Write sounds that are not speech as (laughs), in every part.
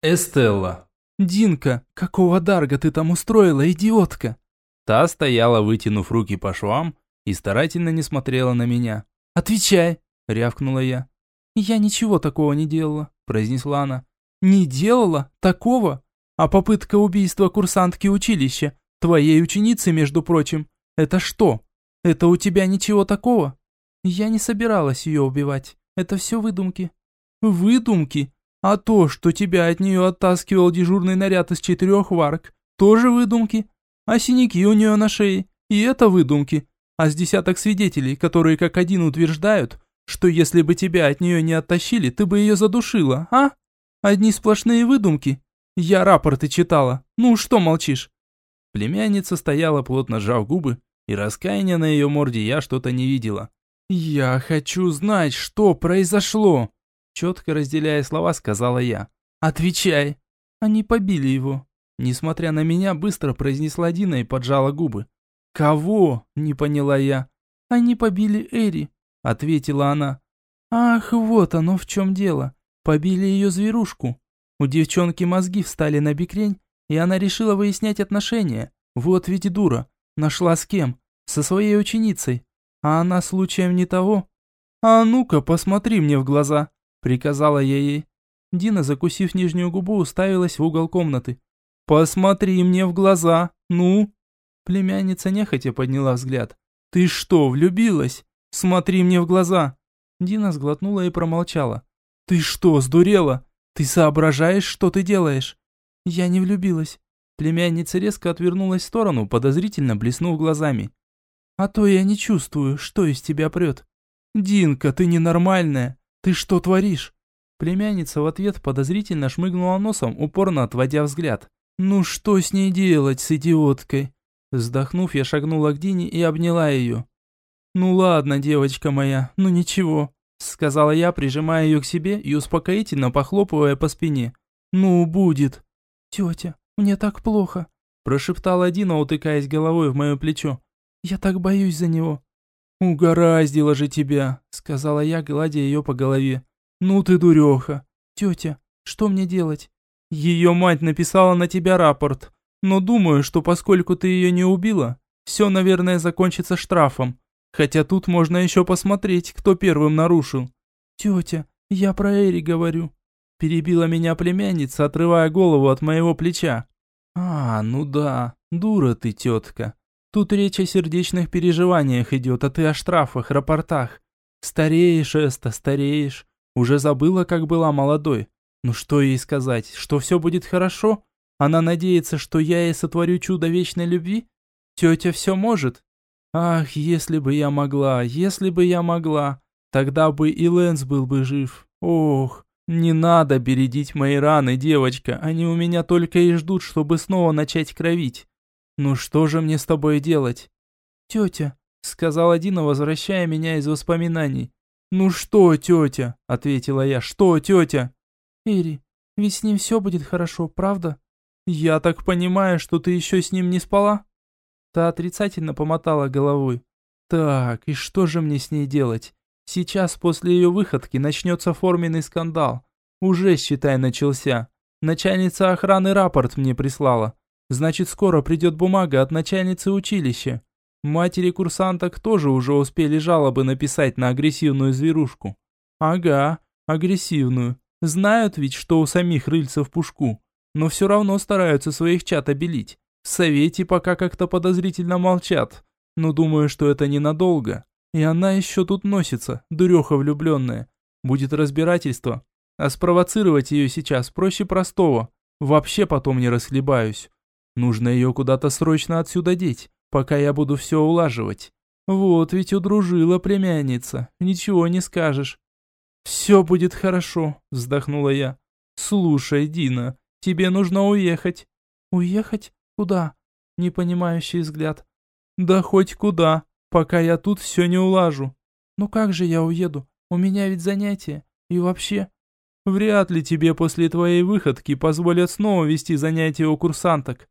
Эстелла. «Динка, какого дарга ты там устроила, идиотка?» Та стояла, вытянув руки по швам, и старательно не смотрела на меня. «Отвечай!» – рявкнула я. «Я ничего такого не делала», – произнесла она. «Не делала? Такого? А попытка убийства курсантки училища, твоей ученицы, между прочим, это что? Это у тебя ничего такого?» «Я не собиралась ее убивать. Это все выдумки». «Выдумки? А то, что тебя от нее оттаскивал дежурный наряд из четырех варк, тоже выдумки. А синяки у нее на шее, и это выдумки. А с десяток свидетелей, которые как один утверждают, что если бы тебя от нее не оттащили, ты бы ее задушила, а? Одни сплошные выдумки. Я рапорты читала. Ну, что молчишь?» Племянница стояла, плотно сжав губы, и раскаяния на ее морде я что-то не видела. «Я хочу знать, что произошло!» Четко разделяя слова, сказала я. «Отвечай!» Они побили его. Несмотря на меня, быстро произнесла Дина и поджала губы. «Кого?» – не поняла я. «Они побили Эри», – ответила она. «Ах, вот оно в чем дело. Побили ее зверушку. У девчонки мозги встали на бикрень, и она решила выяснять отношения. Вот ведь дура. Нашла с кем? Со своей ученицей. А она случаем не того? А ну-ка, посмотри мне в глаза приказала я ей. Дина, закусив нижнюю губу, уставилась в угол комнаты. «Посмотри мне в глаза, ну!» Племянница нехотя подняла взгляд. «Ты что, влюбилась? Смотри мне в глаза!» Дина сглотнула и промолчала. «Ты что, сдурела? Ты соображаешь, что ты делаешь?» «Я не влюбилась». Племянница резко отвернулась в сторону, подозрительно блеснув глазами. «А то я не чувствую, что из тебя прет». «Динка, ты ненормальная. «Ты что творишь?» Племянница в ответ подозрительно шмыгнула носом, упорно отводя взгляд. «Ну что с ней делать, с идиоткой?» Вздохнув, я шагнула к Дине и обняла ее. «Ну ладно, девочка моя, ну ничего», сказала я, прижимая ее к себе и успокоительно похлопывая по спине. «Ну, будет». «Тетя, мне так плохо», прошептала Дина, утыкаясь головой в мое плечо. «Я так боюсь за него». «Угораздило же тебя», — сказала я, гладя ее по голове. «Ну ты дуреха». «Тетя, что мне делать?» «Ее мать написала на тебя рапорт, но думаю, что поскольку ты ее не убила, все, наверное, закончится штрафом. Хотя тут можно еще посмотреть, кто первым нарушил». «Тетя, я про Эри говорю», — перебила меня племянница, отрывая голову от моего плеча. «А, ну да, дура ты, тетка. Тут речь о сердечных переживаниях идет, а ты о штрафах, рапортах. Стареешь, Эста, стареешь. Уже забыла, как была молодой. Ну что ей сказать, что все будет хорошо? Она надеется, что я ей сотворю чудо вечной любви? Тетя все может? Ах, если бы я могла, если бы я могла. Тогда бы и Лэнс был бы жив. Ох, не надо бередить мои раны, девочка. Они у меня только и ждут, чтобы снова начать кровить. «Ну что же мне с тобой делать?» «Тетя», — сказала Дина, возвращая меня из воспоминаний. «Ну что, тетя?» — ответила я. «Что, тетя?» «Эри, ведь с ним все будет хорошо, правда?» «Я так понимаю, что ты еще с ним не спала?» Та отрицательно помотала головой. «Так, и что же мне с ней делать? Сейчас после ее выходки начнется форменный скандал. Уже, считай, начался. Начальница охраны рапорт мне прислала. Значит, скоро придет бумага от начальницы училища. Матери курсанток тоже уже успели жалобы написать на агрессивную зверушку. Ага, агрессивную. Знают ведь, что у самих рыльца в пушку, но все равно стараются своих чат обелить. В совете пока как-то подозрительно молчат, но думаю, что это ненадолго. И она еще тут носится, дуреха влюбленная. Будет разбирательство. А спровоцировать ее сейчас проще простого. Вообще потом не расхлебаюсь. Нужно ее куда-то срочно отсюда деть, пока я буду все улаживать. Вот ведь удружила племянница, ничего не скажешь. «Все будет хорошо», — вздохнула я. «Слушай, Дина, тебе нужно уехать». «Уехать? Куда?» Непонимающий взгляд. «Да хоть куда, пока я тут все не улажу». «Ну как же я уеду? У меня ведь занятия. И вообще...» «Вряд ли тебе после твоей выходки позволят снова вести занятия у курсанток.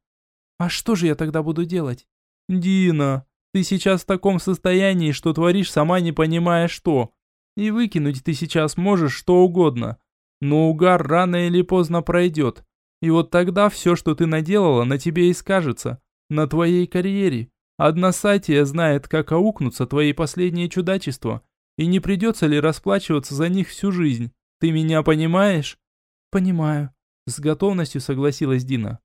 А что же я тогда буду делать? Дина, ты сейчас в таком состоянии, что творишь сама не понимая что. И выкинуть ты сейчас можешь что угодно. Но угар рано или поздно пройдет. И вот тогда все, что ты наделала, на тебе и скажется. На твоей карьере. Одна Сатия знает, как аукнутся твои последние чудачества. И не придется ли расплачиваться за них всю жизнь. Ты меня понимаешь? Понимаю. С готовностью согласилась Дина.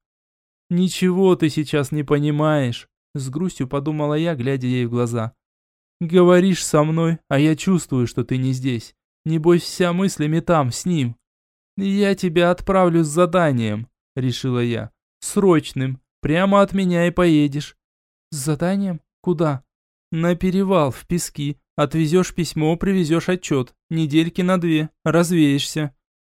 Ничего ты сейчас не понимаешь. С грустью подумала я, глядя ей в глаза. Говоришь со мной, а я чувствую, что ты не здесь. Небось, вся мыслями там, с ним. Я тебя отправлю с заданием, решила я. Срочным. Прямо от меня и поедешь. С заданием? Куда? На перевал, в пески. Отвезешь письмо, привезешь отчет. Недельки на две. Развеешься.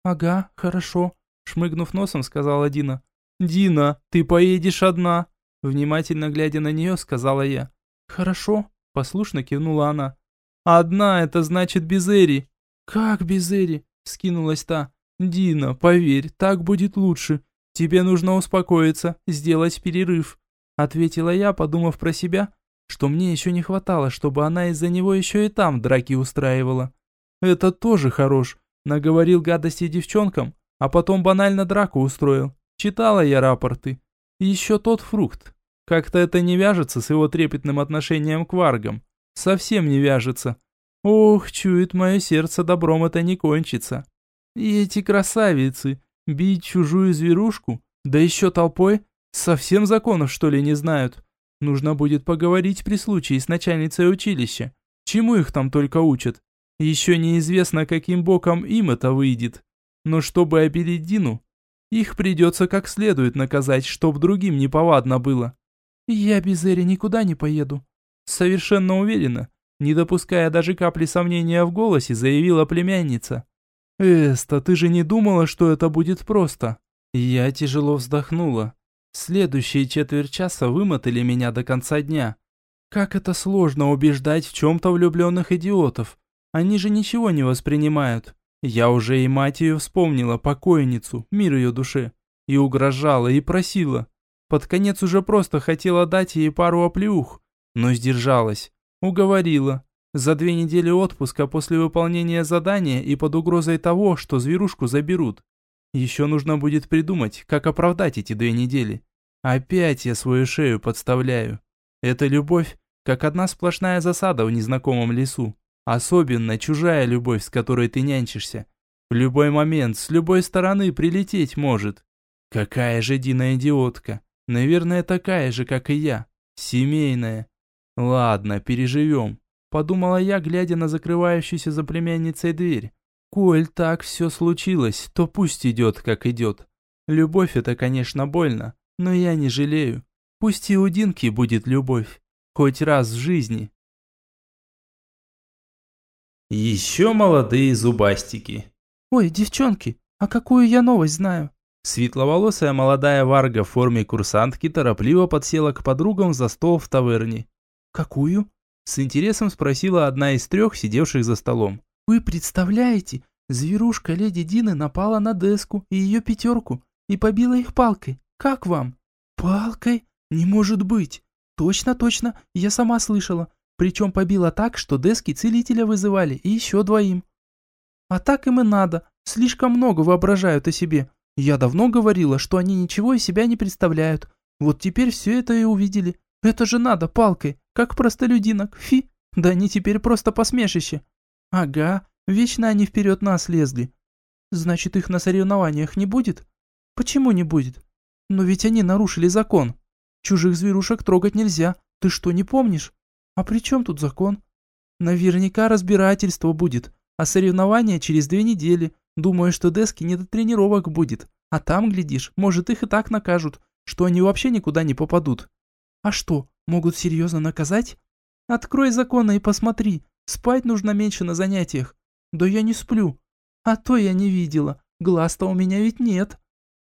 Ага, хорошо. Шмыгнув носом, сказала Дина. «Дина, ты поедешь одна!» Внимательно глядя на нее, сказала я. «Хорошо», – послушно кивнула она. «Одна, это значит без Эри». «Как без Эри?» – скинулась та. «Дина, поверь, так будет лучше. Тебе нужно успокоиться, сделать перерыв», – ответила я, подумав про себя, что мне еще не хватало, чтобы она из-за него еще и там драки устраивала. «Это тоже хорош», – наговорил гадости девчонкам, а потом банально драку устроил. Читала я рапорты. Еще тот фрукт. Как-то это не вяжется с его трепетным отношением к варгам. Совсем не вяжется. Ох, чует мое сердце, добром это не кончится. И эти красавицы, бить чужую зверушку, да еще толпой, совсем законов что ли не знают. Нужно будет поговорить при случае с начальницей училища. Чему их там только учат? Еще неизвестно, каким боком им это выйдет. Но чтобы обелить Дину, их придется как следует наказать, чтоб другим не повадно было. Я без Эри никуда не поеду. Совершенно уверена, не допуская даже капли сомнения в голосе, заявила племянница. «Эста, ты же не думала, что это будет просто?» Я тяжело вздохнула. Следующие четверть часа вымотали меня до конца дня. Как это сложно убеждать в чем-то влюбленных идиотов. Они же ничего не воспринимают. Я уже и мать ее вспомнила, покойницу, мир ее душе. И угрожала, и просила. Под конец уже просто хотела дать ей пару оплеух, но сдержалась. Уговорила. За две недели отпуска после выполнения задания и под угрозой того, что зверушку заберут. Еще нужно будет придумать, как оправдать эти две недели. Опять я свою шею подставляю. Эта любовь, как одна сплошная засада в незнакомом лесу. Особенно чужая любовь, с которой ты нянчишься. В любой момент, с любой стороны прилететь может. Какая же Дина идиотка. Наверное, такая же, как и я. Семейная. Ладно, переживем. Подумала я, глядя на закрывающуюся за племянницей дверь. Коль так все случилось, то пусть идет, как идет. Любовь это, конечно, больно, но я не жалею. Пусть и у Динки будет любовь. Хоть раз в жизни. Еще молодые зубастики. «Ой, девчонки, а какую я новость знаю?» Светловолосая молодая варга в форме курсантки торопливо подсела к подругам за стол в таверне. «Какую?» С интересом спросила одна из трех, сидевших за столом. «Вы представляете, зверушка леди Дины напала на деску и ее пятерку и побила их палкой. Как вам?» «Палкой? Не может быть!» «Точно, точно, я сама слышала. Причем побила так, что дески целителя вызывали и еще двоим. А так им и надо. Слишком много воображают о себе. Я давно говорила, что они ничего из себя не представляют. Вот теперь все это и увидели. Это же надо палкой, как простолюдинок. Фи, да они теперь просто посмешище. Ага, вечно они вперед нас лезли. Значит, их на соревнованиях не будет? Почему не будет? Но ведь они нарушили закон. Чужих зверушек трогать нельзя. Ты что, не помнишь? А при чем тут закон? Наверняка разбирательство будет, а соревнования через две недели. Думаю, что Дески не до тренировок будет. А там, глядишь, может их и так накажут, что они вообще никуда не попадут. А что, могут серьезно наказать? Открой законы и посмотри. Спать нужно меньше на занятиях. Да я не сплю. А то я не видела. Глаз-то у меня ведь нет.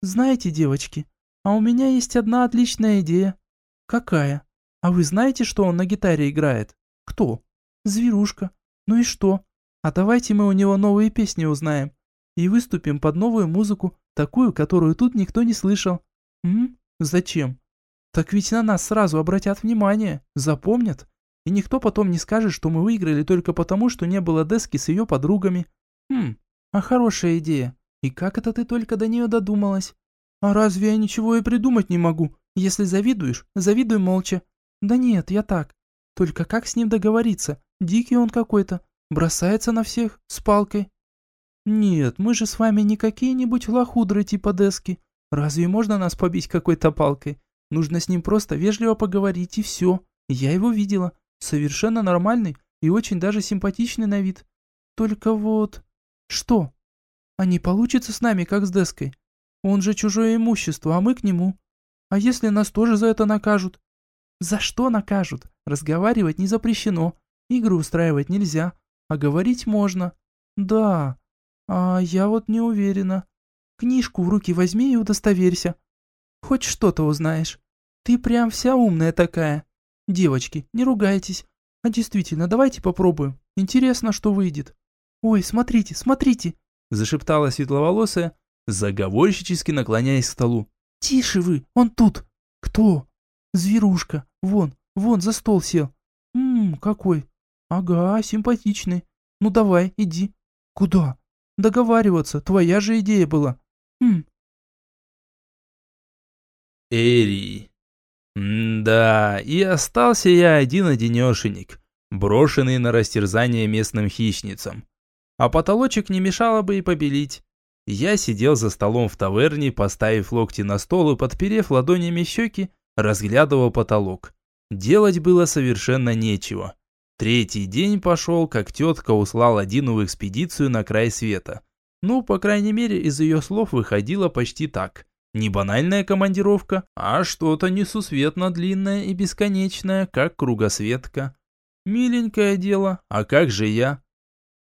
Знаете, девочки, а у меня есть одна отличная идея. Какая? А вы знаете, что он на гитаре играет? Кто? Зверушка. Ну и что? А давайте мы у него новые песни узнаем. И выступим под новую музыку, такую, которую тут никто не слышал. М? Зачем? Так ведь на нас сразу обратят внимание, запомнят. И никто потом не скажет, что мы выиграли только потому, что не было дески с ее подругами. Хм, а хорошая идея. И как это ты только до нее додумалась? А разве я ничего и придумать не могу? Если завидуешь, завидуй молча. Да нет, я так. Только как с ним договориться? Дикий он какой-то. Бросается на всех, с палкой. Нет, мы же с вами не какие-нибудь лохудры типа Дески. Разве можно нас побить какой-то палкой? Нужно с ним просто вежливо поговорить и все. Я его видела. Совершенно нормальный и очень даже симпатичный на вид. Только вот... Что? А не получится с нами, как с Деской? Он же чужое имущество, а мы к нему. А если нас тоже за это накажут? За что накажут? Разговаривать не запрещено. Игры устраивать нельзя. А говорить можно. Да. А я вот не уверена. Книжку в руки возьми и удостоверься. Хоть что-то узнаешь. Ты прям вся умная такая. Девочки, не ругайтесь. А действительно, давайте попробуем. Интересно, что выйдет. Ой, смотрите, смотрите, зашептала светловолосая, заговорщически наклоняясь к столу. Тише вы, он тут. Кто? Зверушка. Вон, вон за стол сел. Ммм, какой. Ага, симпатичный. Ну давай, иди. Куда? Договариваться, твоя же идея была. Хм. Эри. да, и остался я один-одинешенек, брошенный на растерзание местным хищницам. А потолочек не мешало бы и побелить. Я сидел за столом в таверне, поставив локти на стол и подперев ладонями щеки, разглядывал потолок. Делать было совершенно нечего. Третий день пошел, как тетка услала Дину в экспедицию на край света. Ну, по крайней мере, из ее слов выходило почти так. Не банальная командировка, а что-то несусветно длинное и бесконечное, как кругосветка. Миленькое дело, а как же я?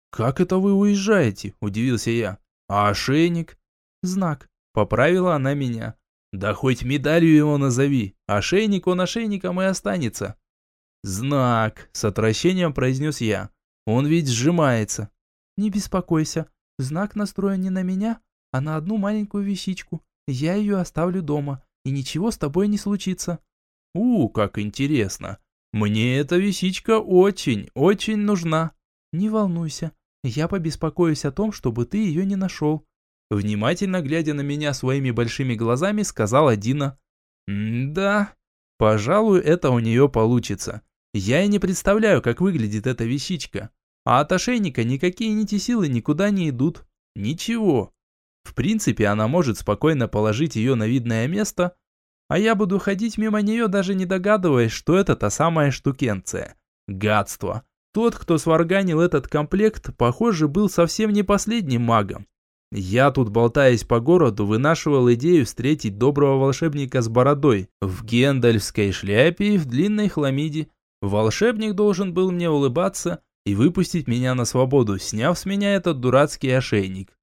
«Как это вы уезжаете?» – удивился я. «А ошейник?» «Знак», – поправила она меня. «Да хоть медалью его назови, ошейник он ошейником и останется». «Знак», – с отвращением произнес я. «Он ведь сжимается». «Не беспокойся, знак настроен не на меня, а на одну маленькую вещичку. Я ее оставлю дома, и ничего с тобой не случится». «У, как интересно. Мне эта вещичка очень, очень нужна». «Не волнуйся, я побеспокоюсь о том, чтобы ты ее не нашел». Внимательно глядя на меня своими большими глазами, сказала Дина. «Да, пожалуй, это у нее получится. Я и не представляю, как выглядит эта вещичка. А от ошейника никакие нити силы никуда не идут. Ничего. В принципе, она может спокойно положить ее на видное место, а я буду ходить мимо нее, даже не догадываясь, что это та самая штукенция. Гадство. Тот, кто сварганил этот комплект, похоже, был совсем не последним магом. Я тут, болтаясь по городу, вынашивал идею встретить доброго волшебника с бородой, в гендальфской шляпе и в длинной хламиде, Волшебник должен был мне улыбаться и выпустить меня на свободу, сняв с меня этот дурацкий ошейник.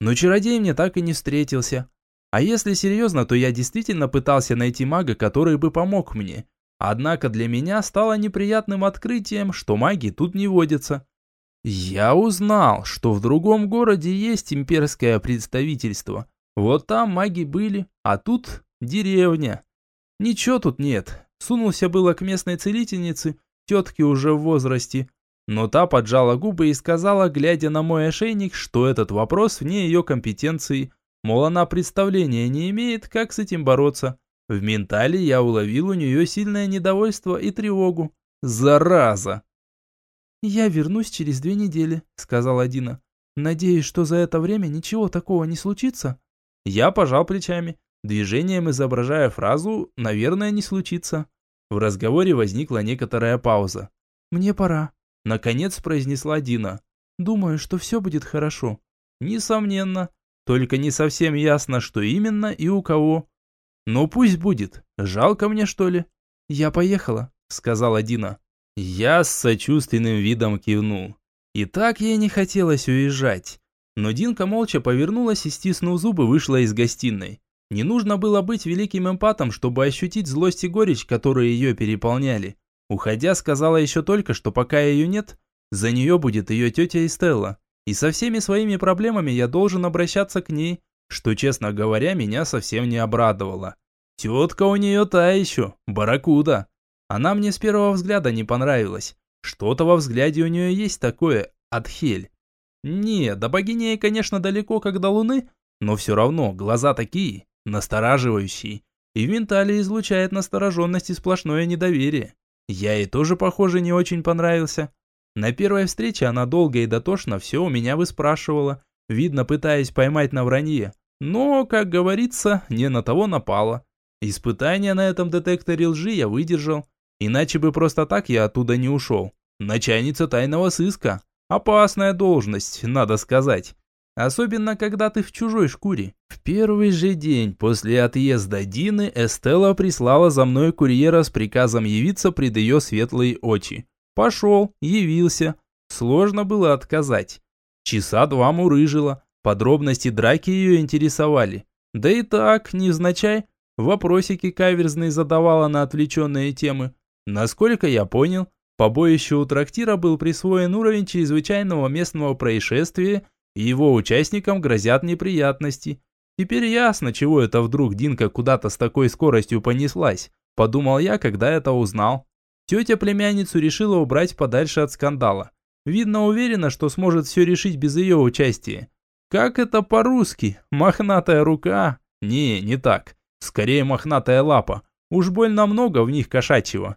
Но чародей мне так и не встретился. А если серьезно, то я действительно пытался найти мага, который бы помог мне. Однако для меня стало неприятным открытием, что маги тут не водятся. Я узнал, что в другом городе есть имперское представительство. Вот там маги были, а тут деревня. Ничего тут нет, Сунулся было к местной целительнице, тетке уже в возрасте, но та поджала губы и сказала, глядя на мой ошейник, что этот вопрос вне ее компетенции, мол, она представления не имеет, как с этим бороться. В ментале я уловил у нее сильное недовольство и тревогу. Зараза! «Я вернусь через две недели», — сказала Дина. «Надеюсь, что за это время ничего такого не случится?» Я пожал плечами, движением изображая фразу «наверное, не случится». В разговоре возникла некоторая пауза. «Мне пора», — наконец произнесла Дина. «Думаю, что все будет хорошо». «Несомненно. Только не совсем ясно, что именно и у кого». «Ну пусть будет. Жалко мне, что ли?» «Я поехала», — сказала Дина. Я с сочувственным видом кивнул. И так ей не хотелось уезжать. Но Динка молча повернулась и, стиснув зубы, вышла из гостиной. Не нужно было быть великим эмпатом, чтобы ощутить злость и горечь, которые ее переполняли. Уходя, сказала еще только, что пока ее нет, за нее будет ее тетя Эстелла. И со всеми своими проблемами я должен обращаться к ней, что, честно говоря, меня совсем не обрадовало. Тетка у нее та еще, барракуда. Она мне с первого взгляда не понравилась. Что-то во взгляде у нее есть такое, отхель. Не, до богини, конечно, далеко, как до луны, но все равно глаза такие, настораживающие. И в ментале излучает настороженность и сплошное недоверие. Я ей тоже, похоже, не очень понравился. На первой встрече она долго и дотошно все у меня выспрашивала, видно, пытаясь поймать на вранье. Но, как говорится, не на того напала. Испытания на этом детекторе лжи я выдержал, иначе бы просто так я оттуда не ушел. Начальница тайного сыска. Опасная должность, надо сказать. Особенно, когда ты в чужой шкуре. В первый же день после отъезда Дины Эстелла прислала за мной курьера с приказом явиться пред ее светлые очи. Пошел, явился. Сложно было отказать. Часа два мурыжила. Подробности драки ее интересовали. Да и так, невзначай, вопросики каверзные задавала на отвлеченные темы. Насколько я понял, побоищу у трактира был присвоен уровень чрезвычайного местного происшествия, и его участникам грозят неприятности. Теперь ясно, чего это вдруг Динка куда-то с такой скоростью понеслась, подумал я, когда это узнал. Тетя племянницу решила убрать подальше от скандала. Видно, уверена, что сможет все решить без ее участия. Как это по-русски? Мохнатая рука? Не, не так. Скорее мохнатая лапа. Уж больно много в них кошачьего.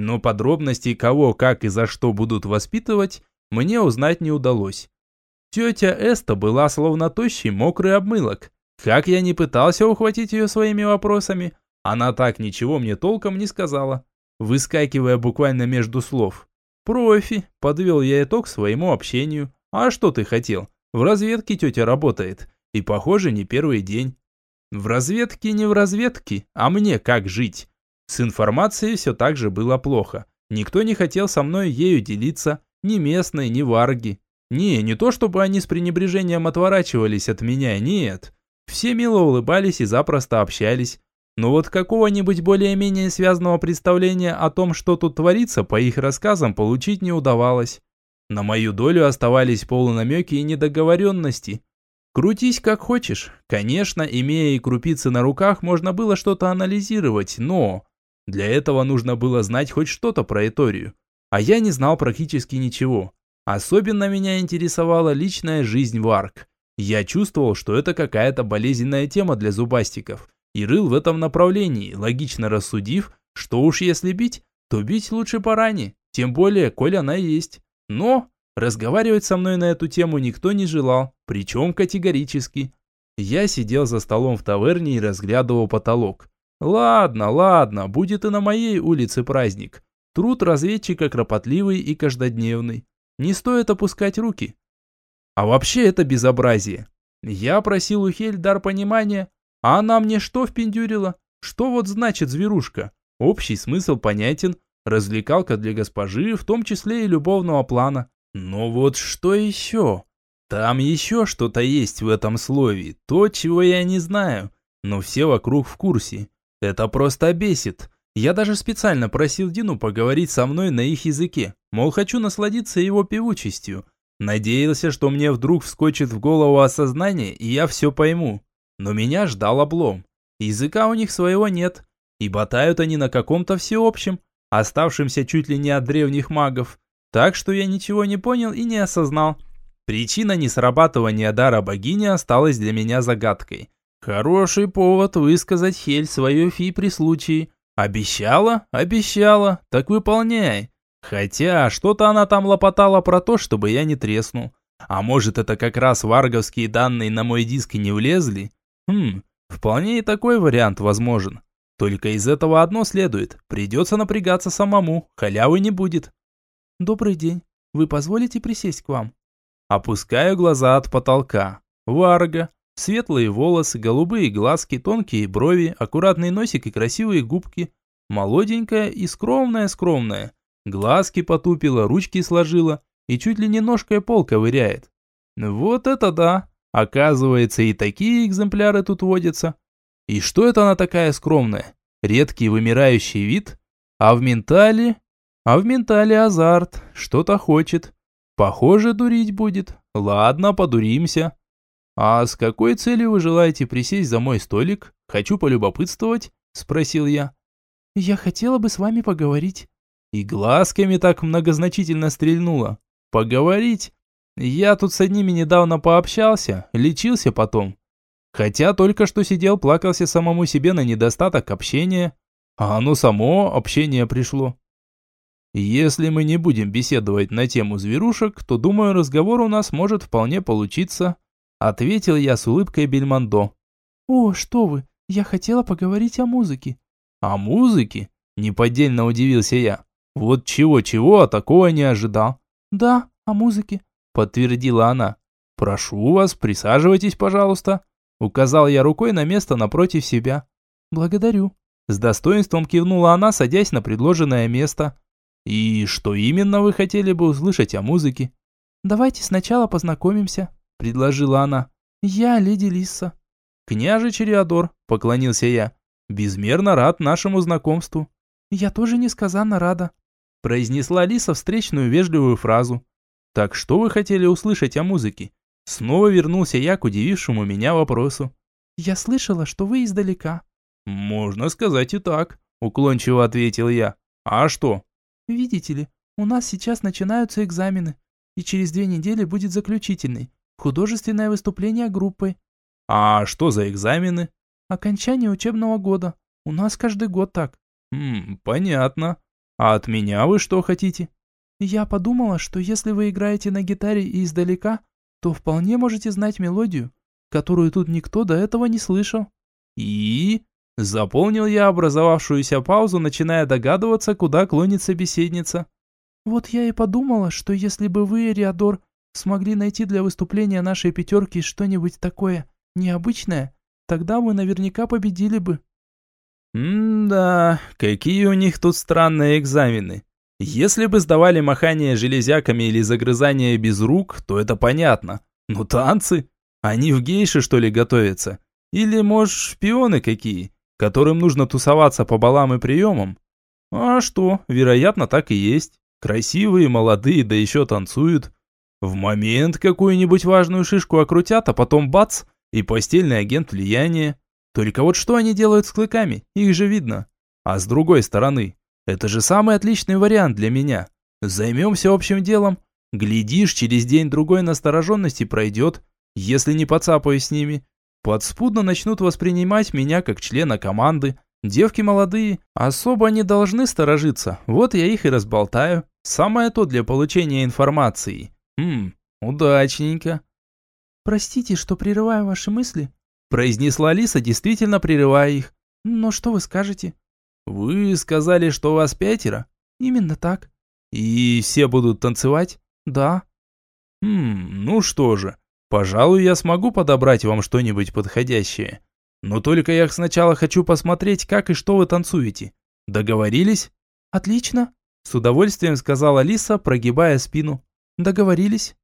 Но подробностей, кого, как и за что будут воспитывать, мне узнать не удалось. Тетя Эста была словно тощий мокрый обмылок. Как я не пытался ухватить ее своими вопросами, она так ничего мне толком не сказала выскакивая буквально между слов. «Профи», – подвел я итог своему общению. «А что ты хотел? В разведке тетя работает. И, похоже, не первый день». «В разведке не в разведке, а мне как жить?» С информацией все так же было плохо. Никто не хотел со мной ею делиться, ни местные, ни варги. Не, не то чтобы они с пренебрежением отворачивались от меня, нет. Все мило улыбались и запросто общались. Но вот какого-нибудь более-менее связанного представления о том, что тут творится, по их рассказам получить не удавалось. На мою долю оставались полунамеки и недоговоренности. Крутись как хочешь. Конечно, имея и крупицы на руках, можно было что-то анализировать, но... Для этого нужно было знать хоть что-то про Эторию. А я не знал практически ничего. Особенно меня интересовала личная жизнь Варк. Я чувствовал, что это какая-то болезненная тема для зубастиков и рыл в этом направлении, логично рассудив, что уж если бить, то бить лучше поранее, тем более, коль она есть. Но разговаривать со мной на эту тему никто не желал, причем категорически. Я сидел за столом в таверне и разглядывал потолок. Ладно, ладно, будет и на моей улице праздник. Труд разведчика кропотливый и каждодневный. Не стоит опускать руки. А вообще это безобразие. Я просил у Хель дар понимания, а она мне что впендюрила? Что вот значит зверушка? Общий смысл понятен, развлекалка для госпожи, в том числе и любовного плана. Но вот что еще? Там еще что-то есть в этом слове, то, чего я не знаю, но все вокруг в курсе. Это просто бесит. Я даже специально просил Дину поговорить со мной на их языке, мол, хочу насладиться его певучестью. Надеялся, что мне вдруг вскочит в голову осознание, и я все пойму. Но меня ждал облом. Языка у них своего нет, и ботают они на каком-то всеобщем, оставшемся чуть ли не от древних магов. Так что я ничего не понял и не осознал. Причина несрабатывания дара богини осталась для меня загадкой. Хороший повод высказать Хель свое фи при случае. Обещала? Обещала. Так выполняй. Хотя, что-то она там лопотала про то, чтобы я не треснул. А может, это как раз варговские данные на мой диск не влезли? Хм, вполне и такой вариант возможен. Только из этого одно следует. Придется напрягаться самому, халявы не будет. Добрый день. Вы позволите присесть к вам? Опускаю глаза от потолка. Варга. Светлые волосы, голубые глазки, тонкие брови, аккуратный носик и красивые губки. Молоденькая и скромная-скромная. Глазки потупила, ручки сложила и чуть ли не ножкой пол ковыряет. Вот это да! Оказывается, и такие экземпляры тут водятся. И что это она такая скромная? Редкий вымирающий вид? А в ментале? А в ментале азарт, что-то хочет. Похоже, дурить будет. Ладно, подуримся. А с какой целью вы желаете присесть за мой столик? Хочу полюбопытствовать, спросил я. Я хотела бы с вами поговорить. И глазками так многозначительно стрельнула. Поговорить? Я тут с одними недавно пообщался, лечился потом. Хотя только что сидел, плакался самому себе на недостаток общения, а оно само общение пришло. Если мы не будем беседовать на тему зверушек, то, думаю, разговор у нас может вполне получиться, ответил я с улыбкой Бельмондо. О, что вы, я хотела поговорить о музыке. О музыке? Неподдельно удивился я. Вот чего-чего, а такого не ожидал. Да, о музыке, подтвердила она. Прошу вас, присаживайтесь, пожалуйста. Указал я рукой на место напротив себя. Благодарю. С достоинством кивнула она, садясь на предложенное место. «И что именно вы хотели бы услышать о музыке?» «Давайте сначала познакомимся», – предложила она. «Я леди Лисса». «Княже Чериадор», – поклонился я. «Безмерно рад нашему знакомству». «Я тоже несказанно рада», – произнесла Лиса встречную вежливую фразу. «Так что вы хотели услышать о музыке?» Снова вернулся я к удивившему меня вопросу. «Я слышала, что вы издалека». «Можно сказать и так», – уклончиво ответил я. «А что?» Видите ли, у нас сейчас начинаются экзамены, и через две недели будет заключительный, художественное выступление группой. А что за экзамены? Окончание учебного года. У нас каждый год так. Хм, понятно. А от меня вы что хотите? Я подумала, что если вы играете на гитаре и издалека, то вполне можете знать мелодию, которую тут никто до этого не слышал. И? Заполнил я образовавшуюся паузу, начиная догадываться, куда клонит собеседница. «Вот я и подумала, что если бы вы, Риадор, смогли найти для выступления нашей пятерки что-нибудь такое необычное, тогда мы наверняка победили бы». «М-да, какие у них тут странные экзамены. Если бы сдавали махание железяками или загрызание без рук, то это понятно. Но танцы? Они в гейше, что ли, готовятся? Или, может, шпионы какие?» которым нужно тусоваться по балам и приемам. А что, вероятно, так и есть. Красивые, молодые, да еще танцуют. В момент какую-нибудь важную шишку окрутят, а потом бац, и постельный агент влияния. Только вот что они делают с клыками, их же видно. А с другой стороны, это же самый отличный вариант для меня. Займемся общим делом. Глядишь, через день-другой настороженности пройдет, если не поцапаюсь с ними. Подспудно начнут воспринимать меня как члена команды. Девки молодые, особо не должны сторожиться. Вот я их и разболтаю. Самое то для получения информации. Хм, удачненько. Простите, что прерываю ваши мысли, произнесла Лиса, действительно прерывая их. Но что вы скажете? Вы сказали, что вас пятеро? Именно так. И все будут танцевать? Да. Хм, ну что же, Пожалуй, я смогу подобрать вам что-нибудь подходящее. Но только я сначала хочу посмотреть, как и что вы танцуете. Договорились? Отлично, с удовольствием сказала Лиса, прогибая спину. Договорились.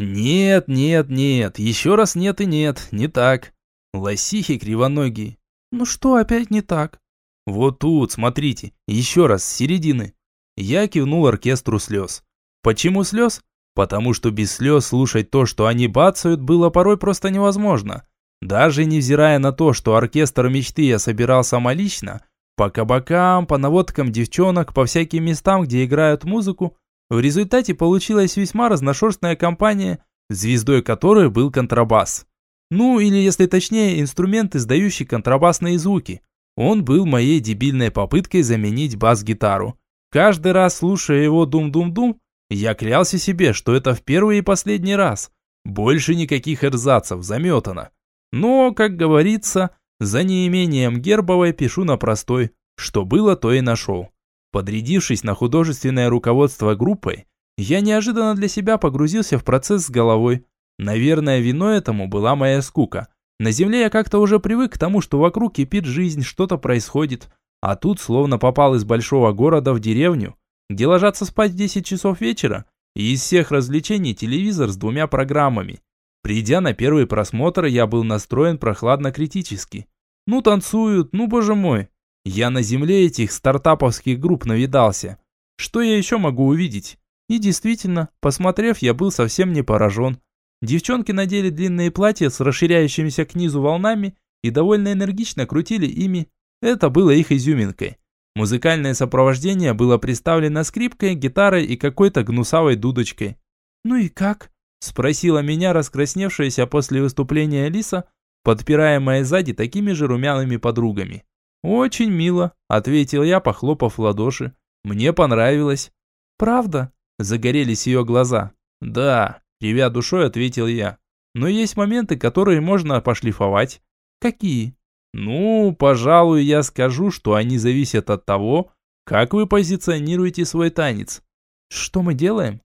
Нет, нет, нет, еще раз нет и нет, не так. Лосихи кривоногие. Ну что опять не так? Вот тут, смотрите, еще раз, с середины. Я кивнул оркестру слез. Почему слез? Потому что без слез слушать то, что они бацают, было порой просто невозможно. Даже невзирая на то, что оркестр мечты я собирал самолично, по кабакам, по наводкам девчонок, по всяким местам, где играют музыку, в результате получилась весьма разношерстная компания, звездой которой был контрабас. Ну, или если точнее, инструмент, издающий контрабасные звуки. Он был моей дебильной попыткой заменить бас-гитару. Каждый раз, слушая его дум-дум-дум, я клялся себе, что это в первый и последний раз. Больше никаких эрзацев, заметано. Но, как говорится, за неимением гербовой пишу на простой. Что было, то и нашел. Подрядившись на художественное руководство группой, я неожиданно для себя погрузился в процесс с головой. Наверное, виной этому была моя скука. На земле я как-то уже привык к тому, что вокруг кипит жизнь, что-то происходит. А тут словно попал из большого города в деревню, где ложатся спать в 10 часов вечера, и из всех развлечений телевизор с двумя программами. Придя на первый просмотр, я был настроен прохладно-критически. Ну танцуют, ну боже мой. Я на земле этих стартаповских групп навидался. Что я еще могу увидеть? И действительно, посмотрев, я был совсем не поражен. Девчонки надели длинные платья с расширяющимися к низу волнами и довольно энергично крутили ими. Это было их изюминкой. Музыкальное сопровождение было представлено скрипкой, гитарой и какой-то гнусавой дудочкой. «Ну и как?» – спросила меня раскрасневшаяся после выступления Лиса, подпираемая сзади такими же румяными подругами. «Очень мило», – ответил я, похлопав в ладоши. «Мне понравилось». «Правда?» – загорелись ее глаза. «Да», – кривя душой, ответил я. «Но есть моменты, которые можно пошлифовать». «Какие?» Ну, пожалуй, я скажу, что они зависят от того, как вы позиционируете свой танец. Что мы делаем?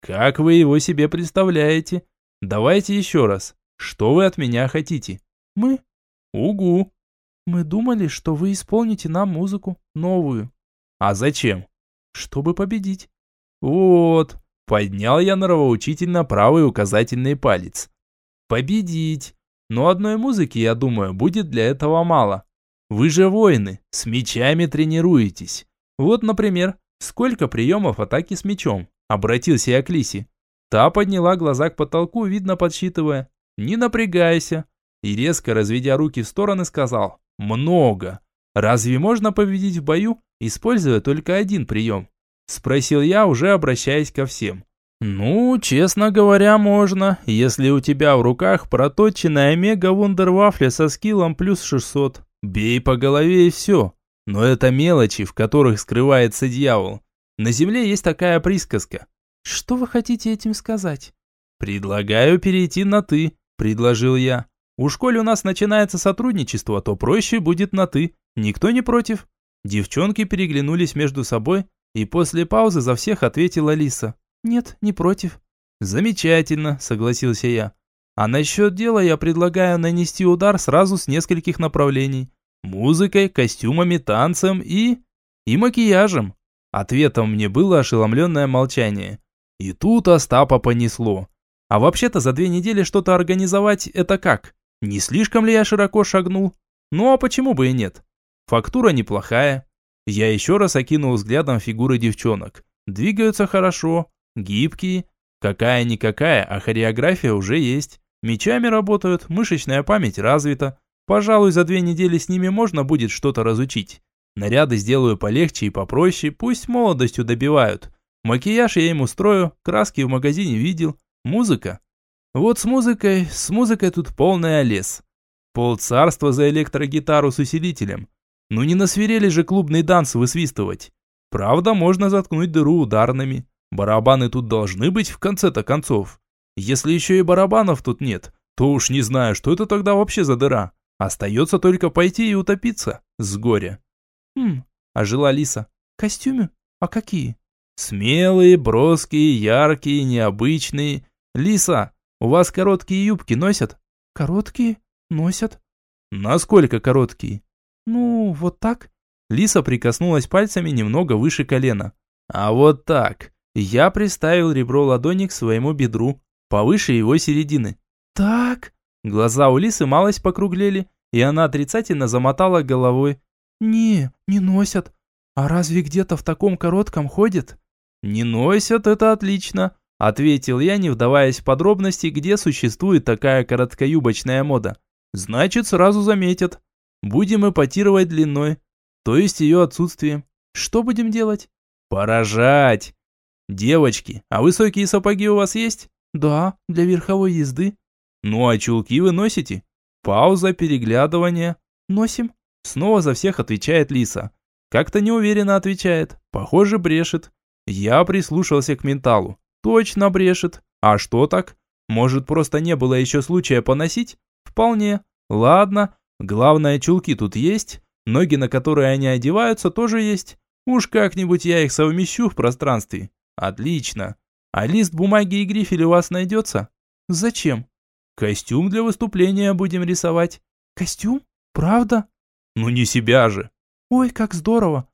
Как вы его себе представляете? Давайте еще раз. Что вы от меня хотите? Мы? Угу. Мы думали, что вы исполните нам музыку, новую. А зачем? Чтобы победить. Вот. Поднял я нравоучительно правый указательный палец. Победить. Но одной музыки, я думаю, будет для этого мало. Вы же воины, с мечами тренируетесь. Вот, например, сколько приемов атаки с мечом? Обратился я к Лисе. Та подняла глаза к потолку, видно подсчитывая. Не напрягайся. И резко разведя руки в стороны сказал. Много. Разве можно победить в бою, используя только один прием? Спросил я, уже обращаясь ко всем. Ну, честно говоря, можно, если у тебя в руках проточенная мега вундервафля со скиллом плюс 600. Бей по голове и все. Но это мелочи, в которых скрывается дьявол. На земле есть такая присказка. Что вы хотите этим сказать? Предлагаю перейти на «ты», предложил я. У школе у нас начинается сотрудничество, то проще будет на «ты». Никто не против? Девчонки переглянулись между собой, и после паузы за всех ответила Лиса. «Нет, не против». «Замечательно», – согласился я. «А насчет дела я предлагаю нанести удар сразу с нескольких направлений. Музыкой, костюмами, танцем и... и макияжем». Ответом мне было ошеломленное молчание. И тут Остапа понесло. А вообще-то за две недели что-то организовать – это как? Не слишком ли я широко шагнул? Ну а почему бы и нет? Фактура неплохая. Я еще раз окинул взглядом фигуры девчонок. Двигаются хорошо, Гибкие. Какая-никакая, а хореография уже есть. Мечами работают, мышечная память развита. Пожалуй, за две недели с ними можно будет что-то разучить. Наряды сделаю полегче и попроще, пусть молодостью добивают. Макияж я им устрою, краски в магазине видел. Музыка. Вот с музыкой, с музыкой тут полный лес. Пол царства за электрогитару с усилителем. Ну не насверели же клубный данс высвистывать. Правда, можно заткнуть дыру ударными. Барабаны тут должны быть в конце-то концов. Если еще и барабанов тут нет, то уж не знаю, что это тогда вообще за дыра. Остается только пойти и утопиться с горя. Хм, ожила Лиса. Костюмы? А какие? Смелые, броские, яркие, необычные. Лиса, у вас короткие юбки носят? Короткие? Носят. Насколько короткие? Ну, вот так. Лиса прикоснулась пальцами немного выше колена. А вот так. Я приставил ребро ладони к своему бедру, повыше его середины. «Так?» Глаза у Лисы малость покруглели, и она отрицательно замотала головой. «Не, не носят. А разве где-то в таком коротком ходят?» «Не носят, это отлично», – ответил я, не вдаваясь в подробности, где существует такая короткоюбочная мода. «Значит, сразу заметят. Будем эпатировать длиной, то есть ее отсутствием. Что будем делать?» «Поражать!» «Девочки, а высокие сапоги у вас есть?» «Да, для верховой езды». «Ну а чулки вы носите?» Пауза, переглядывание. «Носим». Снова за всех отвечает Лиса. Как-то неуверенно отвечает. Похоже, брешет. Я прислушался к менталу. Точно брешет. А что так? Может, просто не было еще случая поносить? Вполне. Ладно. Главное, чулки тут есть. Ноги, на которые они одеваются, тоже есть. Уж как-нибудь я их совмещу в пространстве. Отлично. А лист бумаги и грифель у вас найдется? Зачем? Костюм для выступления будем рисовать. Костюм? Правда? Ну не себя же. Ой, как здорово.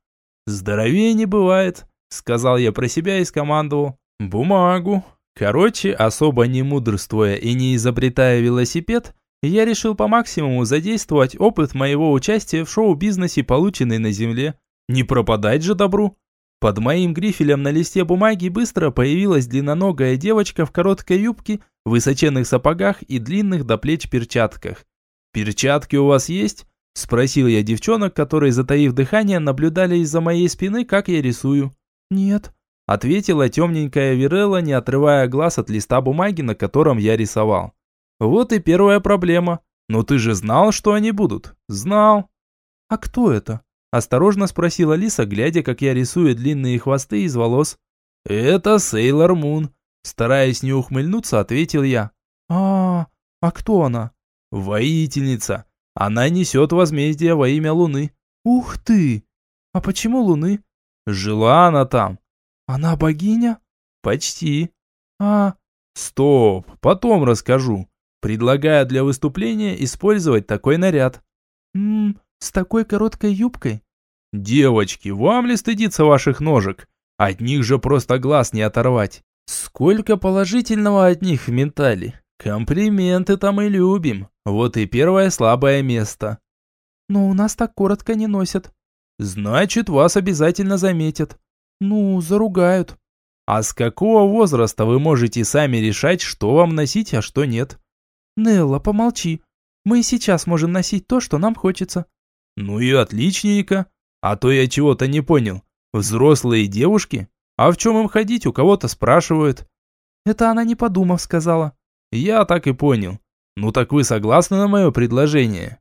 Здоровее не бывает, сказал я про себя и скомандовал. Бумагу. Короче, особо не мудрствуя и не изобретая велосипед, я решил по максимуму задействовать опыт моего участия в шоу-бизнесе, полученный на земле. Не пропадать же добру. Под моим грифелем на листе бумаги быстро появилась длинноногая девочка в короткой юбке, высоченных сапогах и длинных до плеч перчатках. «Перчатки у вас есть?» – Спросил я девчонок, которые, затаив дыхание, наблюдали из-за моей спины, как я рисую. «Нет», – ответила темненькая Вирелла, не отрывая глаз от листа бумаги, на котором я рисовал. «Вот и первая проблема. Но ты же знал, что они будут?» «Знал». «А кто это?» – осторожно спросила Лиса, глядя, как я рисую длинные хвосты из волос. «Это Сейлор Мун», – стараясь не ухмыльнуться, ответил я. «А, а кто она?» «Воительница. Она несет возмездие во имя Луны». «Ух ты! А почему Луны?» «Жила она там». «Она богиня?» «Почти». «А...» «Стоп, потом расскажу. Предлагаю для выступления использовать такой наряд». «Ммм, с такой короткой юбкой?» «Девочки, вам ли стыдиться ваших ножек? От них же просто глаз не оторвать. Сколько положительного от них в ментале. Комплименты-то мы любим. Вот и первое слабое место». «Но у нас так коротко не носят». «Значит, вас обязательно заметят». «Ну, заругают». «А с какого возраста вы можете сами решать, что вам носить, а что нет?» «Нелла, помолчи. Мы и сейчас можем носить то, что нам хочется». «Ну и отличненько. А то я чего-то не понял. Взрослые девушки? А в чем им ходить, у кого-то спрашивают?» «Это она не подумав сказала». «Я так и понял. Ну так вы согласны на мое предложение?»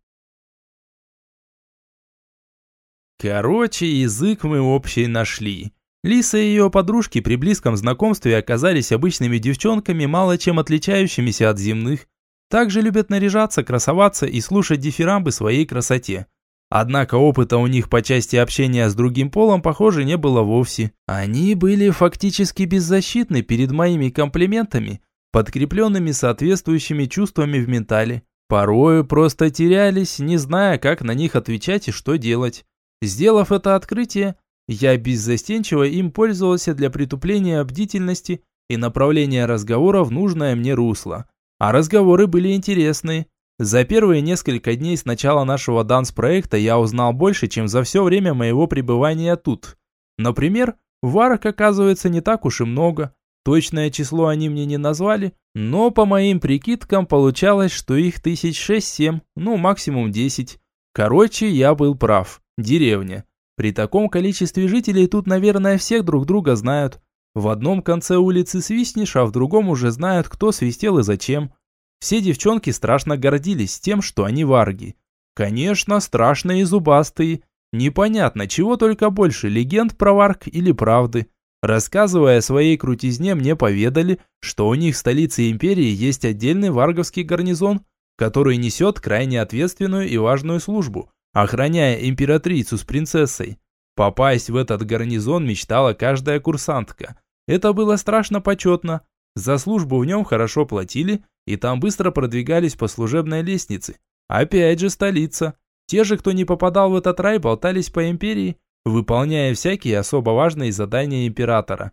Короче, язык мы общий нашли. Лиса и ее подружки при близком знакомстве оказались обычными девчонками, мало чем отличающимися от земных. Также любят наряжаться, красоваться и слушать дифирамбы своей красоте. Однако опыта у них по части общения с другим полом, похоже, не было вовсе. Они были фактически беззащитны перед моими комплиментами, подкрепленными соответствующими чувствами в ментале. Порою просто терялись, не зная, как на них отвечать и что делать. Сделав это открытие, я беззастенчиво им пользовался для притупления бдительности и направления разговора в нужное мне русло. А разговоры были интересные. За первые несколько дней с начала нашего данс-проекта я узнал больше, чем за все время моего пребывания тут. Например, варок оказывается не так уж и много. Точное число они мне не назвали, но по моим прикидкам получалось, что их тысяч шесть-семь, ну максимум десять. Короче, я был прав. Деревня. При таком количестве жителей тут, наверное, всех друг друга знают. В одном конце улицы свистнешь, а в другом уже знают, кто свистел и зачем. Все девчонки страшно гордились тем, что они варги. Конечно, страшные и зубастые. Непонятно, чего только больше, легенд про варг или правды. Рассказывая о своей крутизне, мне поведали, что у них в столице империи есть отдельный варговский гарнизон, который несет крайне ответственную и важную службу, охраняя императрицу с принцессой. Попасть в этот гарнизон мечтала каждая курсантка. Это было страшно почетно. За службу в нем хорошо платили, и там быстро продвигались по служебной лестнице. Опять же столица. Те же, кто не попадал в этот рай, болтались по империи, выполняя всякие особо важные задания императора.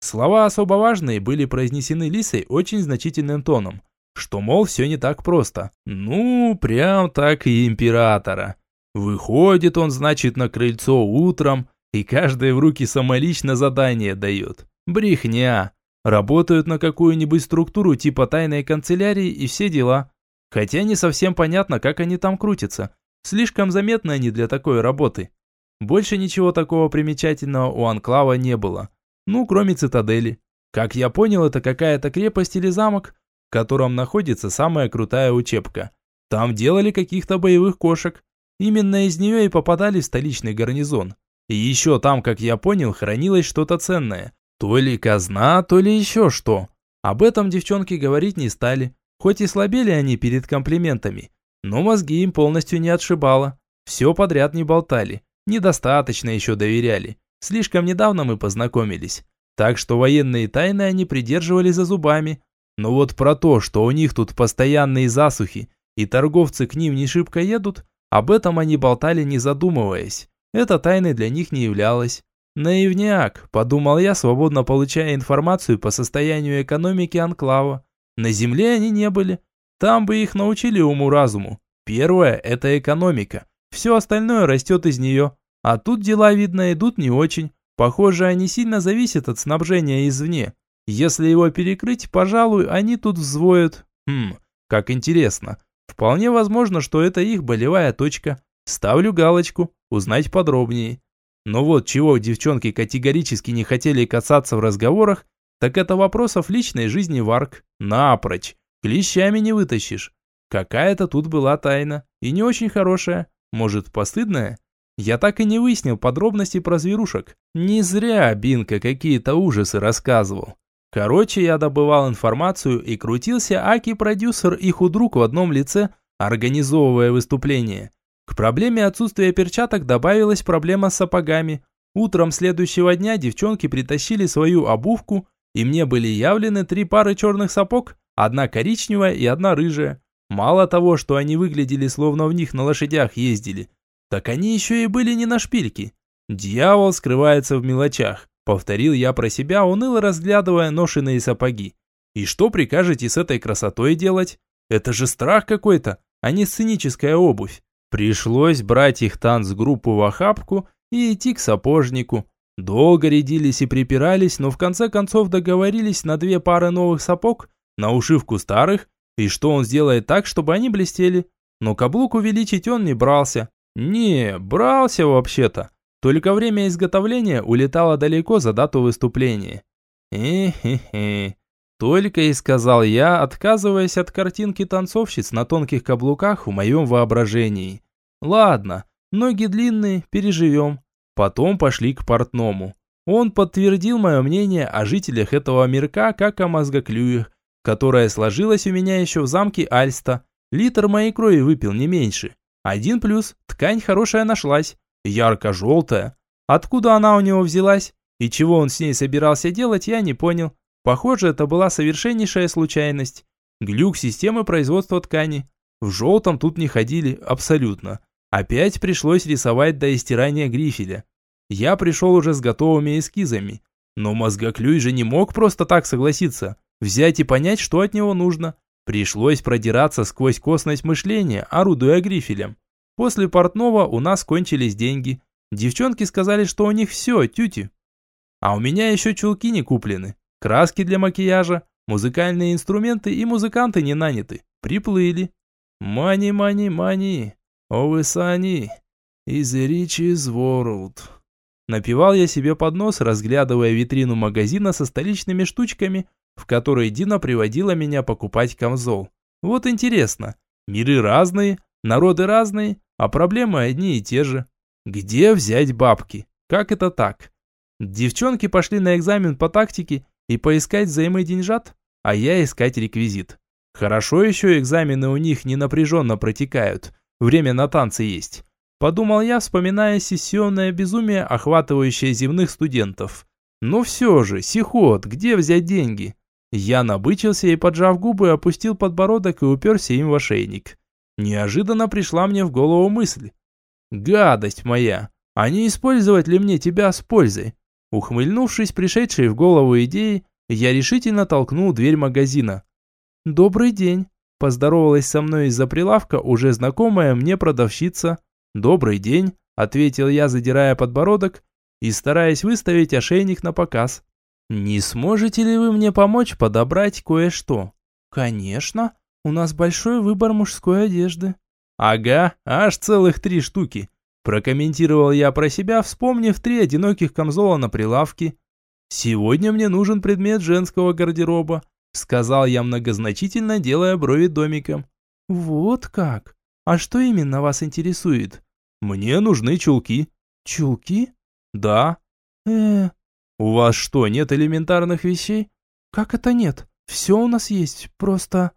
Слова особо важные были произнесены Лисой очень значительным тоном, что, мол, все не так просто. Ну, прям так и императора. Выходит он, значит, на крыльцо утром, и каждый в руки самолично задание дает. Брехня. Работают на какую-нибудь структуру типа тайной канцелярии и все дела. Хотя не совсем понятно, как они там крутятся. Слишком заметны они для такой работы. Больше ничего такого примечательного у Анклава не было. Ну, кроме цитадели. Как я понял, это какая-то крепость или замок, в котором находится самая крутая учебка. Там делали каких-то боевых кошек. Именно из нее и попадали в столичный гарнизон. И еще там, как я понял, хранилось что-то ценное. То ли казна, то ли еще что. Об этом девчонки говорить не стали. Хоть и слабели они перед комплиментами, но мозги им полностью не отшибало. Все подряд не болтали. Недостаточно еще доверяли. Слишком недавно мы познакомились. Так что военные тайны они придерживали за зубами. Но вот про то, что у них тут постоянные засухи, и торговцы к ним не шибко едут, об этом они болтали не задумываясь. Это тайной для них не являлось. «Наивняк», – подумал я, свободно получая информацию по состоянию экономики Анклава. На Земле они не были. Там бы их научили уму-разуму. Первое – это экономика. Все остальное растет из нее. А тут дела, видно, идут не очень. Похоже, они сильно зависят от снабжения извне. Если его перекрыть, пожалуй, они тут взвоют. Хм, как интересно. Вполне возможно, что это их болевая точка. Ставлю галочку, узнать подробнее. Но вот чего девчонки категорически не хотели касаться в разговорах, так это вопросов личной жизни Варк. Напрочь. Клещами не вытащишь. Какая-то тут была тайна. И не очень хорошая. Может, постыдная? Я так и не выяснил подробности про зверушек. Не зря Бинка какие-то ужасы рассказывал. Короче, я добывал информацию и крутился Аки-продюсер и худрук в одном лице, организовывая выступление. К проблеме отсутствия перчаток добавилась проблема с сапогами. Утром следующего дня девчонки притащили свою обувку, и мне были явлены три пары черных сапог, одна коричневая и одна рыжая. Мало того, что они выглядели словно в них на лошадях ездили, так они еще и были не на шпильке. Дьявол скрывается в мелочах, повторил я про себя, уныло разглядывая ношеные сапоги. И что прикажете с этой красотой делать? Это же страх какой-то, а не сценическая обувь. Пришлось брать их танцгруппу в охапку и идти к сапожнику. Долго рядились и припирались, но в конце концов договорились на две пары новых сапог, на ушивку старых, и что он сделает так, чтобы они блестели. Но каблук увеличить он не брался. Не, брался вообще-то. Только время изготовления улетало далеко за дату выступления. Эхе-хе. Только и сказал я, отказываясь от картинки танцовщиц на тонких каблуках в моем воображении. Ладно, ноги длинные, переживем. Потом пошли к портному. Он подтвердил мое мнение о жителях этого мирка, как о мозгоклюях, которое сложилось у меня еще в замке Альста. Литр моей крови выпил не меньше. Один плюс, ткань хорошая нашлась, ярко-желтая. Откуда она у него взялась и чего он с ней собирался делать, я не понял. Похоже, это была совершеннейшая случайность. Глюк системы производства ткани. В желтом тут не ходили, абсолютно. Опять пришлось рисовать до истирания грифеля. Я пришел уже с готовыми эскизами. Но мозгоклюй же не мог просто так согласиться. Взять и понять, что от него нужно. Пришлось продираться сквозь косность мышления, орудуя грифелем. После портного у нас кончились деньги. Девчонки сказали, что у них все, тюти. А у меня еще чулки не куплены краски для макияжа, музыкальные инструменты и музыканты не наняты. Приплыли. Мани, мани, мани, овы сани, из riches world. Напевал я себе под нос, разглядывая витрину магазина со столичными штучками, в которые Дина приводила меня покупать камзол. Вот интересно, миры разные, народы разные, а проблемы одни и те же. Где взять бабки? Как это так? Девчонки пошли на экзамен по тактике и поискать взаймы деньжат, а я искать реквизит. Хорошо еще экзамены у них не напряженно протекают, время на танцы есть. Подумал я, вспоминая сессионное безумие, охватывающее земных студентов. Но все же, сихот, где взять деньги? Я набычился и, поджав губы, опустил подбородок и уперся им в ошейник. Неожиданно пришла мне в голову мысль. «Гадость моя! А не использовать ли мне тебя с пользой? Ухмыльнувшись пришедшей в голову идеей, я решительно толкнул дверь магазина. «Добрый день!» – поздоровалась со мной из-за прилавка уже знакомая мне продавщица. «Добрый день!» – ответил я, задирая подбородок и стараясь выставить ошейник на показ. «Не сможете ли вы мне помочь подобрать кое-что?» «Конечно, у нас большой выбор мужской одежды». «Ага, аж целых три штуки. Прокомментировал я про себя, вспомнив три одиноких камзола на прилавке. «Сегодня мне нужен предмет женского гардероба», сказал я многозначительно, делая брови домиком. «Вот как? А что именно вас интересует?» «Мне нужны чулки». «Чулки?» «Да». э «У вас что, нет элементарных вещей?» «Как это нет? Все у нас есть, просто...»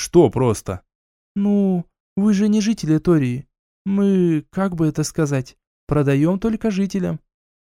«Что просто?» «Ну, вы же не жители Тории. Мы, как бы это сказать, продаем только жителям».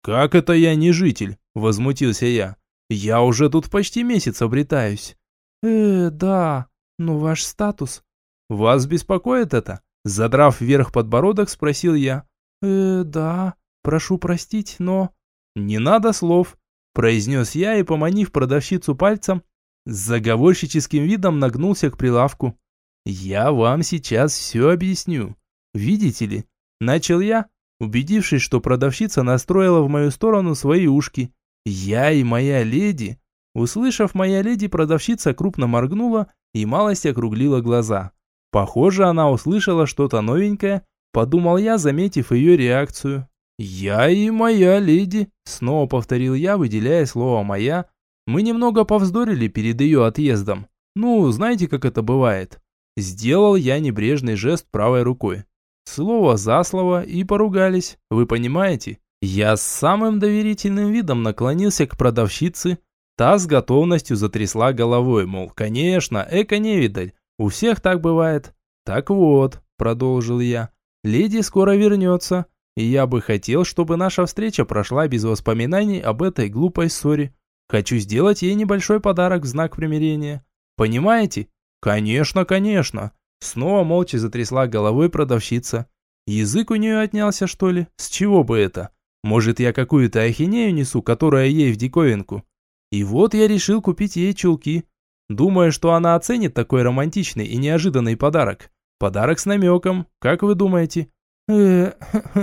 «Как это я не житель?» – возмутился я. «Я уже тут почти месяц обретаюсь». «Э, да, но ваш статус...» «Вас беспокоит это?» Задрав вверх подбородок, спросил я. «Э, да, прошу простить, но...» «Не надо слов», – произнес я и, поманив продавщицу пальцем, с заговорщическим видом нагнулся к прилавку. «Я вам сейчас все объясню. Видите ли, начал я, убедившись, что продавщица настроила в мою сторону свои ушки. Я и моя леди. Услышав моя леди, продавщица крупно моргнула и малость округлила глаза. Похоже, она услышала что-то новенькое, Подумал я, заметив ее реакцию. «Я и моя леди», — снова повторил я, выделяя слово «моя». Мы немного повздорили перед ее отъездом. Ну, знаете, как это бывает. Сделал я небрежный жест правой рукой. Слово за слово и поругались, вы понимаете? Я с самым доверительным видом наклонился к продавщице, та с готовностью затрясла головой, мол, конечно, эко невидаль, у всех так бывает. Так вот, продолжил я, леди скоро вернется, и я бы хотел, чтобы наша встреча прошла без воспоминаний об этой глупой ссоре. Хочу сделать ей небольшой подарок в знак примирения. Понимаете? Конечно, конечно. Снова молча затрясла головой продавщица. Язык у нее отнялся, что ли? С чего бы это? Может, я какую-то ахинею несу, которая ей в диковинку? И вот я решил купить ей чулки. Думаю, что она оценит такой романтичный и неожиданный подарок. Подарок с намеком, как вы думаете? э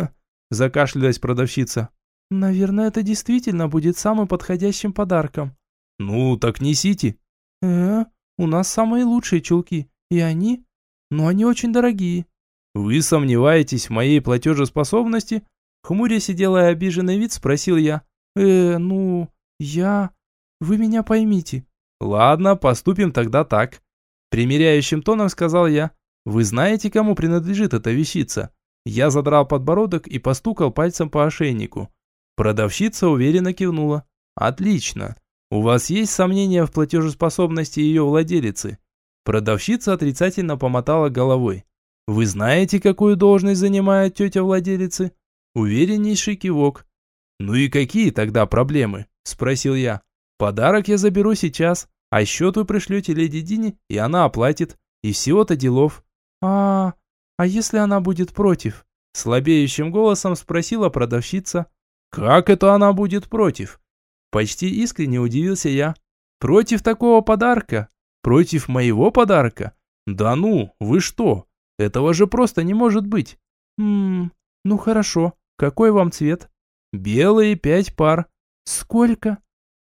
(laughs) закашлялась продавщица. «Наверное, это действительно будет самым подходящим подарком». «Ну, так несите». «Э, у нас самые лучшие чулки, и они но они очень дорогие». «Вы сомневаетесь в моей платежеспособности?» Хмуря делая обиженный вид, спросил я. «Э, ну, я... Вы меня поймите». «Ладно, поступим тогда так». Примеряющим тоном сказал я. «Вы знаете, кому принадлежит эта вещица?» Я задрал подбородок и постукал пальцем по ошейнику. Продавщица уверенно кивнула. «Отлично. У вас есть сомнения в платежеспособности ее владелицы?» Продавщица отрицательно помотала головой. «Вы знаете, какую должность занимает тетя владелицы?» Увереннейший кивок. «Ну и какие тогда проблемы?» – спросил я. «Подарок я заберу сейчас, а счет вы пришлете леди Дине, и она оплатит. И всего-то делов». «А, а если она будет против?» Слабеющим голосом спросила продавщица. «Как это она будет против?» Почти искренне удивился я. «Против такого подарка? Против моего подарка? Да ну, вы что? Этого же просто не может быть. Ммм, ну хорошо. Какой вам цвет? Белые пять пар. Сколько?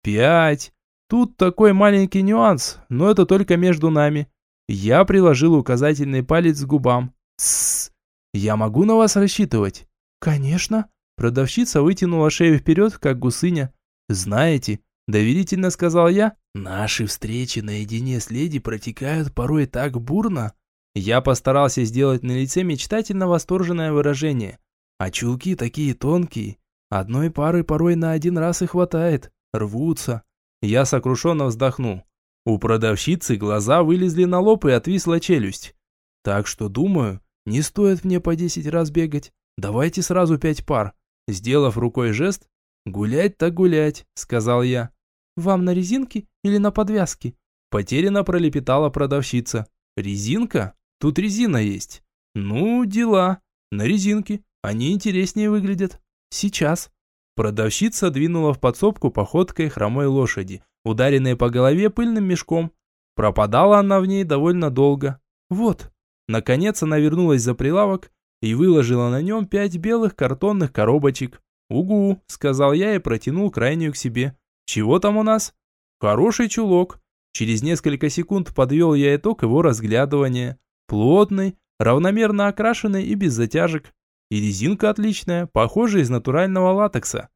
Пять. Тут такой маленький нюанс, но это только между нами. Я приложил указательный палец к губам. Тссс. Я могу на вас рассчитывать? Конечно. Продавщица вытянула шею вперед, как гусыня. Знаете, доверительно сказал я, Наши встречи наедине с леди протекают порой так бурно. Я постарался сделать на лице мечтательно восторженное выражение. А чулки такие тонкие. Одной пары порой на один раз и хватает. Рвутся. Я сокрушенно вздохнул. У продавщицы глаза вылезли на лоб и отвисла челюсть. Так что, думаю, не стоит мне по десять раз бегать. Давайте сразу пять пар. Сделав рукой жест, «Гулять так гулять», — сказал я. «Вам на резинке или на подвязке?» Потеряно пролепетала продавщица. «Резинка? Тут резина есть». «Ну, дела. На резинке. Они интереснее выглядят. Сейчас». Продавщица двинула в подсобку походкой хромой лошади, ударенной по голове пыльным мешком. Пропадала она в ней довольно долго. «Вот». Наконец она вернулась за прилавок и выложила на нем пять белых картонных коробочек. «Угу», — сказал я и протянул крайнюю к себе. Чего там у нас? Хороший чулок. Через несколько секунд подвел я итог его разглядывания. Плотный, равномерно окрашенный и без затяжек. И резинка отличная, похожая из натурального латекса.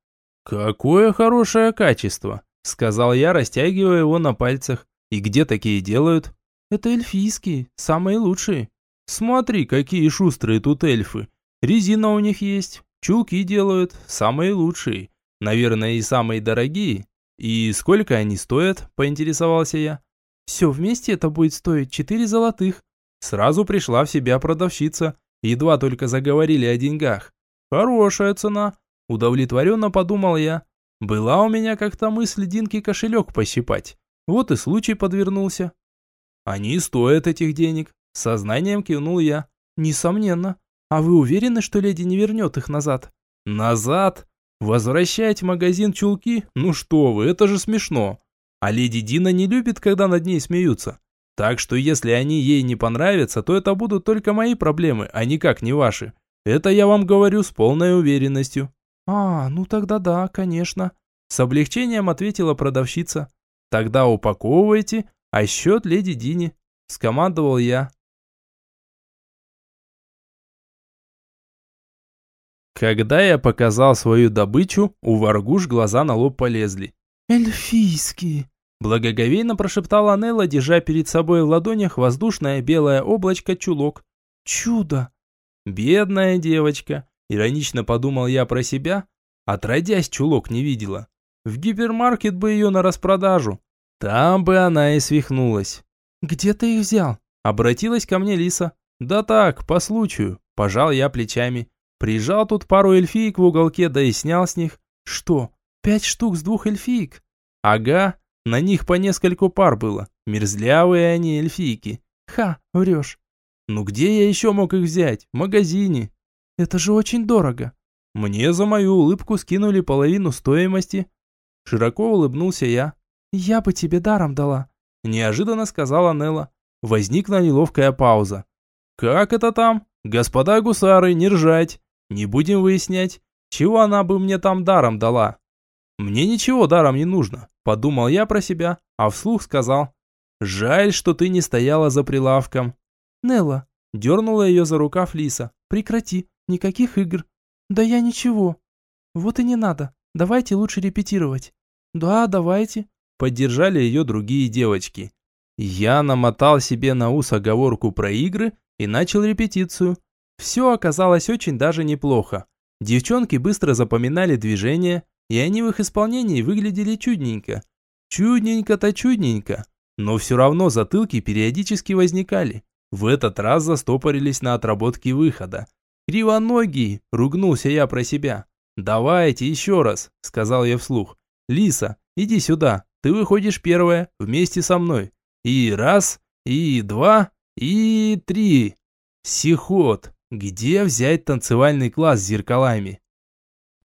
«Какое хорошее качество!» – сказал я, растягивая его на пальцах. «И где такие делают?» «Это эльфийские, самые лучшие». «Смотри, какие шустрые тут эльфы. Резина у них есть, чулки делают, самые лучшие. Наверное, и самые дорогие. «И сколько они стоят?» – поинтересовался я. «Все вместе это будет стоить четыре золотых». Сразу пришла в себя продавщица. Едва только заговорили о деньгах. «Хорошая цена», – удовлетворенно подумал я. Была у меня как-то мысль Динки кошелек пощипать. Вот и случай подвернулся. «Они стоят этих денег», – сознанием кивнул я. «Несомненно. А вы уверены, что леди не вернет их назад?» «Назад?» Возвращать в магазин чулки? Ну что вы, это же смешно. А леди Дина не любит, когда над ней смеются. Так что если они ей не понравятся, то это будут только мои проблемы, а никак не ваши. Это я вам говорю с полной уверенностью. А, ну тогда да, конечно. С облегчением ответила продавщица. Тогда упаковывайте, а счет леди Дине. Скомандовал я. Когда я показал свою добычу, у Варгуш глаза на лоб полезли. «Эльфийские!» Благоговейно прошептала Нелла, держа перед собой в ладонях воздушное белое облачко чулок. «Чудо!» «Бедная девочка!» Иронично подумал я про себя. Отродясь, чулок не видела. В гипермаркет бы ее на распродажу. Там бы она и свихнулась. «Где ты их взял?» Обратилась ко мне Лиса. «Да так, по случаю». Пожал я плечами. Прижал тут пару эльфиек в уголке, да и снял с них. «Что, пять штук с двух эльфиек?» «Ага, на них по нескольку пар было. Мерзлявые они эльфийки». «Ха, врешь». «Ну где я еще мог их взять? В магазине». «Это же очень дорого». Мне за мою улыбку скинули половину стоимости. Широко улыбнулся я. «Я бы тебе даром дала», – неожиданно сказала Нелла. Возникла неловкая пауза. «Как это там? Господа гусары, не ржать. Не будем выяснять, чего она бы мне там даром дала». «Мне ничего даром не нужно», – подумал я про себя, а вслух сказал. «Жаль, что ты не стояла за прилавком». «Нелла», – дернула ее за рукав Лиса. «Прекрати, никаких игр». «Да я ничего». «Вот и не надо, давайте лучше репетировать». «Да, давайте», – поддержали ее другие девочки. Я намотал себе на ус оговорку про игры и начал репетицию. Все оказалось очень даже неплохо. Девчонки быстро запоминали движения, и они в их исполнении выглядели чудненько. Чудненько-то чудненько, но все равно затылки периодически возникали. В этот раз застопорились на отработке выхода. «Кривоногий!» – ругнулся я про себя. «Давайте еще раз», – сказал я вслух. «Лиса, иди сюда, ты выходишь первая, вместе со мной. И раз, и два, и три. Сихот, где взять танцевальный класс с зеркалами?»